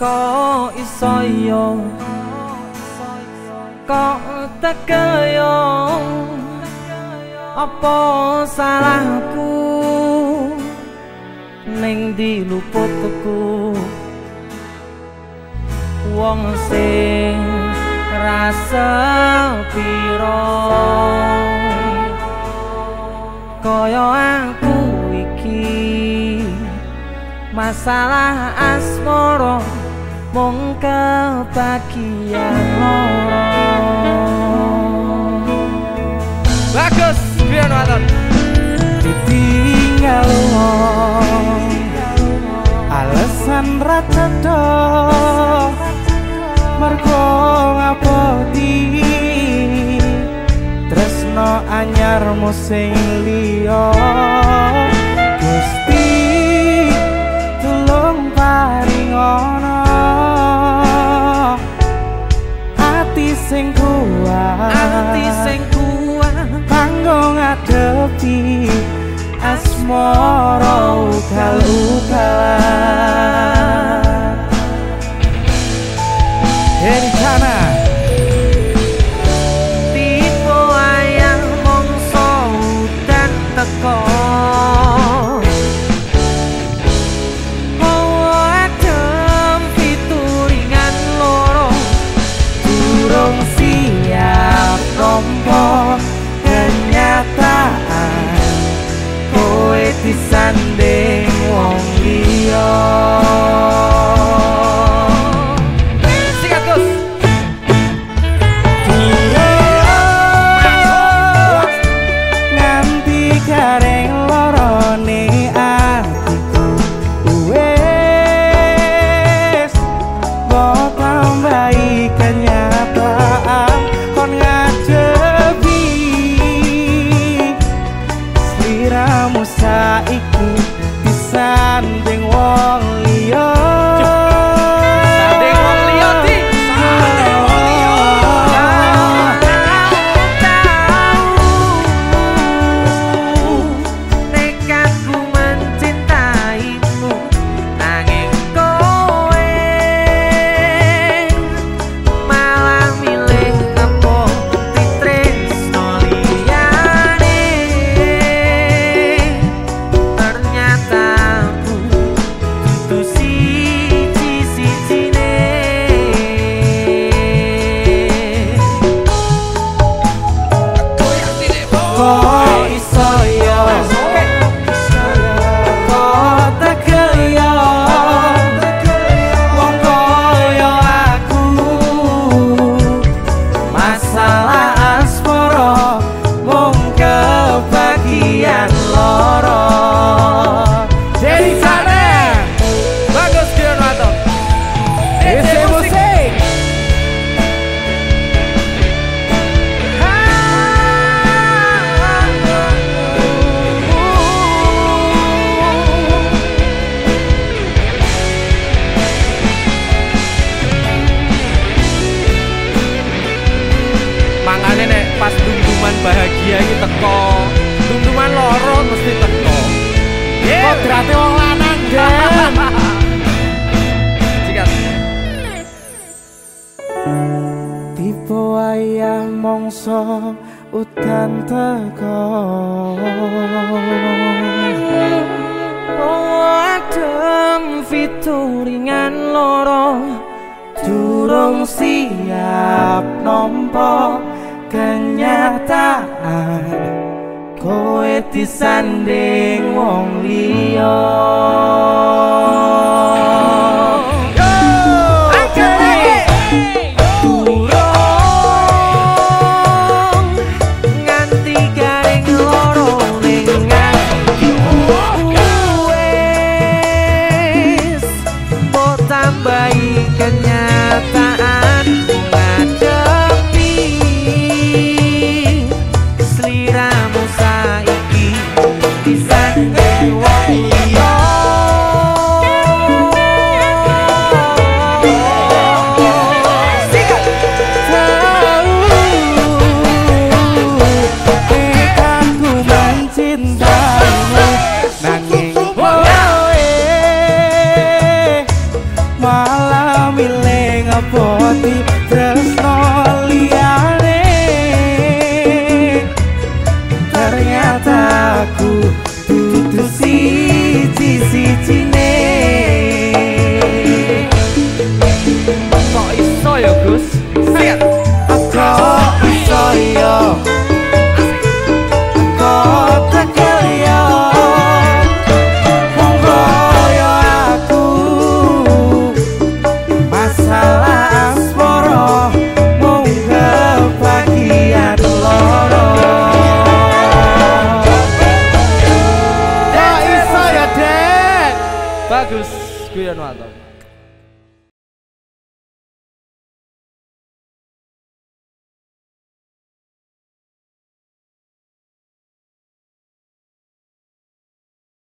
kau iso yo kok teke yo apa salahku ning diluputku wong sing rasa piro kaya aku iki masalah asmara mong kapakiyano Bagus, biar nonton Ditinggal Alasan rata do. Mergo ngapoti Tresno anyar musing liyo kodrate wong lanang den Sikat. Tipo ayah mongso udan teko Adem fituringan loro Durung siap nompo kenyataan. kowe disanding wong liya.